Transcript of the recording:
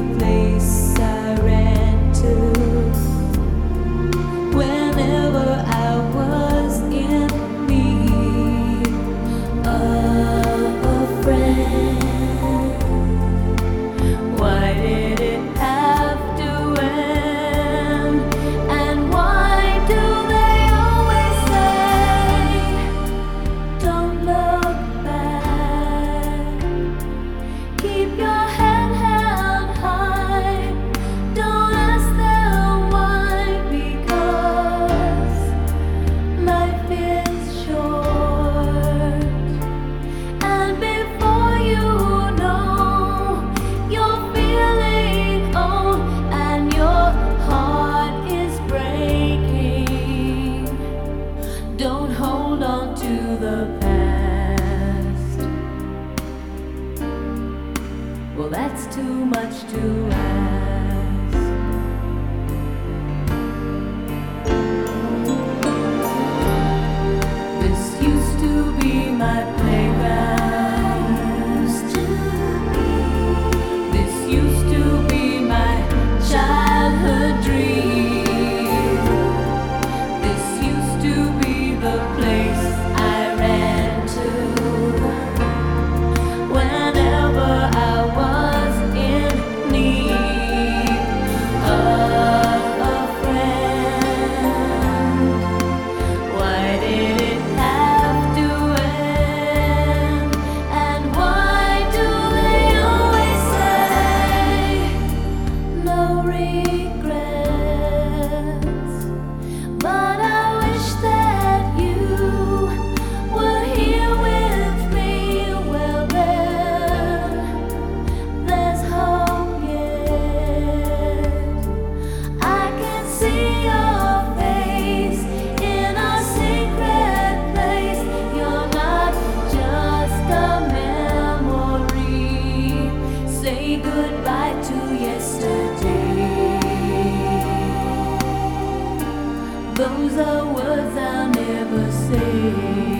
place. hold on to the past. Well, that's too much to ask. the place. Those are words I'll never say.